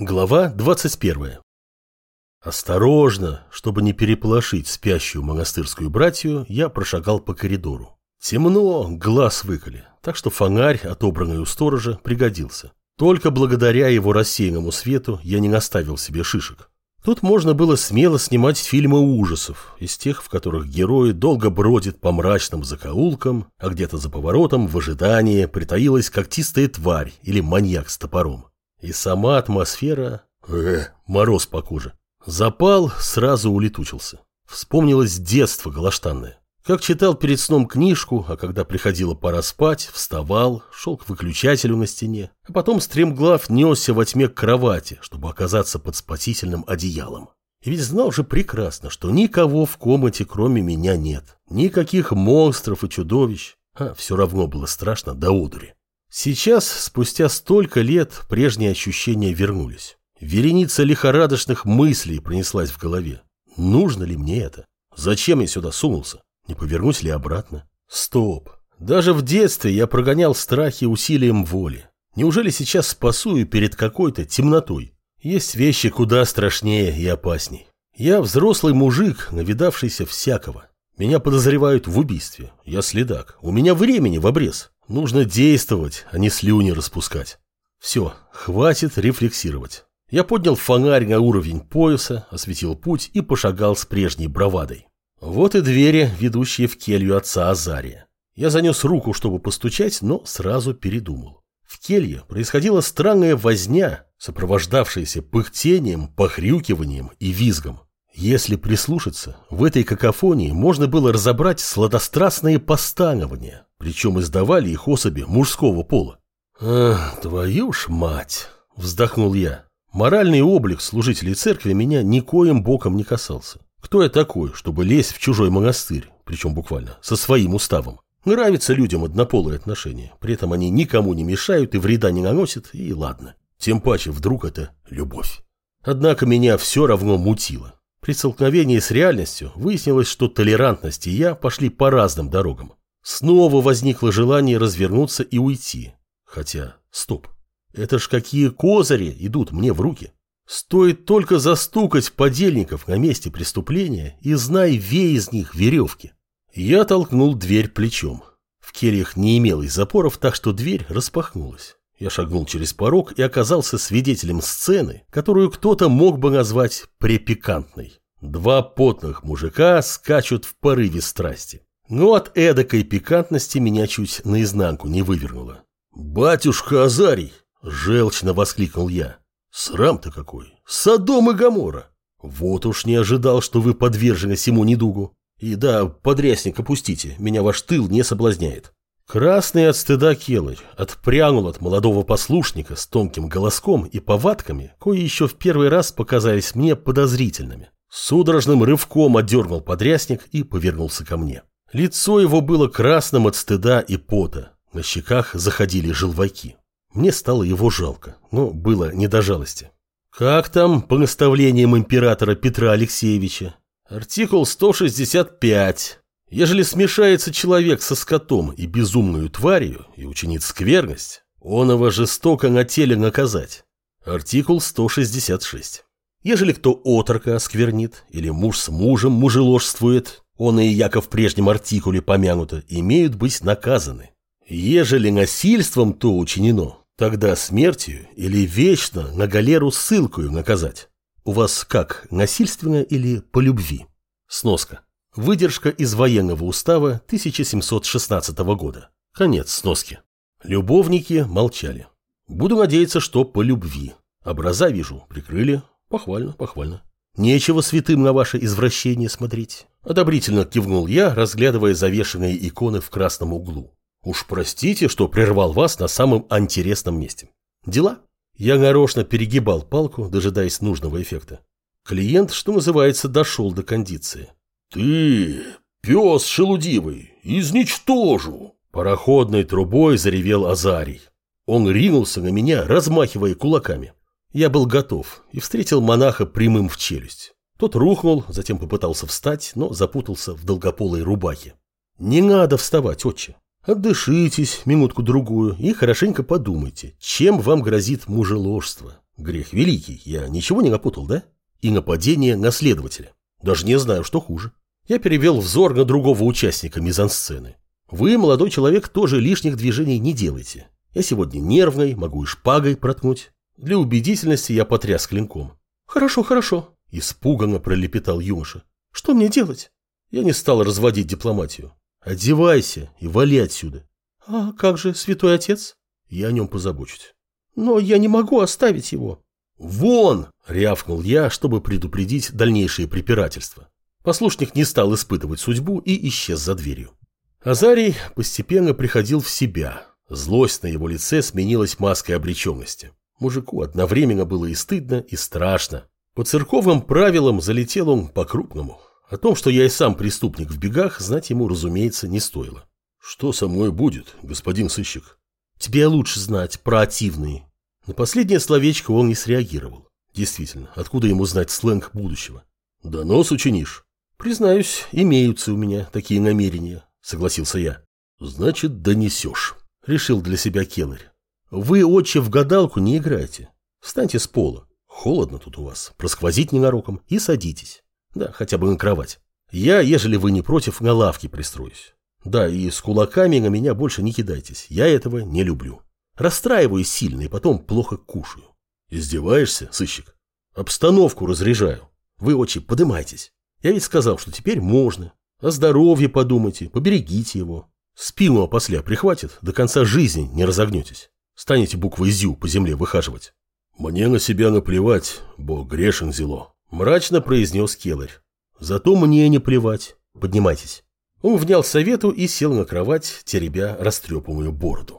Глава 21. Осторожно, чтобы не переполошить спящую монастырскую братью, я прошагал по коридору. Темно, глаз выколи, так что фонарь, отобранный у сторожа, пригодился. Только благодаря его рассеянному свету я не наставил себе шишек. Тут можно было смело снимать фильмы ужасов, из тех, в которых герои долго бродят по мрачным закоулкам, а где-то за поворотом в ожидании притаилась когтистая тварь или маньяк с топором. И сама атмосфера... Э, мороз по коже. Запал сразу улетучился. Вспомнилось детство галаштанное. Как читал перед сном книжку, а когда приходила пора спать, вставал, шел к выключателю на стене, а потом стремглав несся во тьме к кровати, чтобы оказаться под спасительным одеялом. И ведь знал же прекрасно, что никого в комнате кроме меня нет. Никаких монстров и чудовищ. А все равно было страшно до одури. Сейчас, спустя столько лет, прежние ощущения вернулись. Вереница лихорадочных мыслей пронеслась в голове. Нужно ли мне это? Зачем я сюда сунулся? Не повернусь ли обратно? Стоп. Даже в детстве я прогонял страхи усилием воли. Неужели сейчас спасую перед какой-то темнотой? Есть вещи куда страшнее и опасней. Я взрослый мужик, навидавшийся всякого. Меня подозревают в убийстве. Я следак. У меня времени в обрез. Нужно действовать, а не слюни распускать. Все, хватит рефлексировать. Я поднял фонарь на уровень пояса, осветил путь и пошагал с прежней бравадой. Вот и двери, ведущие в келью отца Азария. Я занес руку, чтобы постучать, но сразу передумал. В келье происходила странная возня, сопровождавшаяся пыхтением, похрюкиванием и визгом. Если прислушаться, в этой какофонии можно было разобрать сладострастные постанования, причем издавали их особи мужского пола. «Ах, твою ж мать!» – вздохнул я. Моральный облик служителей церкви меня никоим боком не касался. Кто я такой, чтобы лезть в чужой монастырь, причем буквально, со своим уставом? Нравятся людям однополые отношения, при этом они никому не мешают и вреда не наносят, и ладно. Тем паче, вдруг это любовь. Однако меня все равно мутило. При столкновении с реальностью выяснилось, что толерантность и я пошли по разным дорогам. Снова возникло желание развернуться и уйти. Хотя, стоп, это ж какие козыри идут мне в руки. Стоит только застукать подельников на месте преступления и знай ве из них веревки. Я толкнул дверь плечом. В кельях не имелось запоров, так что дверь распахнулась. Я шагнул через порог и оказался свидетелем сцены, которую кто-то мог бы назвать препикантной. Два потных мужика скачут в порыве страсти. Но от эдакой пикантности меня чуть наизнанку не вывернуло. «Батюшка Азарий!» – желчно воскликнул я. «Срам-то какой! Содом и Гамора! Вот уж не ожидал, что вы подвержены всему недугу. И да, подрясник опустите, меня ваш тыл не соблазняет». Красный от стыда Келарь отпрянул от молодого послушника с тонким голоском и повадками, кои еще в первый раз показались мне подозрительными. Судорожным рывком отдернул подрясник и повернулся ко мне. Лицо его было красным от стыда и пота. На щеках заходили желваки. Мне стало его жалко, но было не до жалости. Как там по наставлениям императора Петра Алексеевича? Артикул 165. Ежели смешается человек со скотом и безумную тварью и учинит скверность, он его жестоко на теле наказать. Артикул 166. Ежели кто отрока осквернит или муж с мужем мужеложствует, он и Яков в прежнем артикуле помянуто, имеют быть наказаны. Ежели насильством то учинено, тогда смертью или вечно на галеру ссылкою наказать. У вас как, насильственно или по любви? Сноска. Выдержка из военного устава 1716 года. Конец сноски. Любовники молчали. Буду надеяться, что по любви. Образа вижу, прикрыли. Похвально, похвально. Нечего святым на ваше извращение смотреть. Одобрительно кивнул я, разглядывая завешенные иконы в красном углу. Уж простите, что прервал вас на самом интересном месте. Дела? Я нарочно перегибал палку, дожидаясь нужного эффекта. Клиент, что называется, дошел до кондиции. «Ты, пес шелудивый, изничтожу!» Пароходной трубой заревел Азарий. Он ринулся на меня, размахивая кулаками. Я был готов и встретил монаха прямым в челюсть. Тот рухнул, затем попытался встать, но запутался в долгополой рубахе. «Не надо вставать, отче. Отдышитесь минутку-другую и хорошенько подумайте, чем вам грозит мужеложство. Грех великий, я ничего не напутал, да? И нападение на следователя. Даже не знаю, что хуже. Я перевел взор на другого участника мизансцены. Вы, молодой человек, тоже лишних движений не делайте. Я сегодня нервный, могу и шпагой проткнуть. Для убедительности я потряс клинком. Хорошо, хорошо, испуганно пролепетал юноша. Что мне делать? Я не стал разводить дипломатию. Одевайся и вали отсюда. А как же, святой отец? Я о нем позабочусь. Но я не могу оставить его. Вон! рявкнул я, чтобы предупредить дальнейшие препирательства. Послушник не стал испытывать судьбу и исчез за дверью. Азарий постепенно приходил в себя. Злость на его лице сменилась маской обреченности. Мужику одновременно было и стыдно, и страшно. По церковным правилам залетел он по-крупному. О том, что я и сам преступник в бегах, знать ему, разумеется, не стоило. «Что со мной будет, господин сыщик?» «Тебе лучше знать, противный». На последнее словечко он не среагировал. Действительно, откуда ему знать сленг будущего? «Донос учинишь?» «Признаюсь, имеются у меня такие намерения», — согласился я. «Значит, донесешь», — решил для себя Келлер. «Вы, отче, в гадалку не играйте. Встаньте с пола. Холодно тут у вас, просквозить ненароком, и садитесь. Да, хотя бы на кровать. Я, ежели вы не против, на лавке пристроюсь. Да, и с кулаками на меня больше не кидайтесь. Я этого не люблю. Расстраиваюсь сильно и потом плохо кушаю. Издеваешься, сыщик? Обстановку разряжаю. Вы, отче, подымайтесь. Я ведь сказал, что теперь можно. О здоровье подумайте, поберегите его. Спину опосля прихватит, до конца жизни не разогнетесь. Станете буквой «зю» по земле выхаживать. Мне на себя наплевать, бо грешен зело. Мрачно произнес Келарь. Зато мне не плевать. Поднимайтесь. Он внял совету и сел на кровать, теребя растрепанную бороду.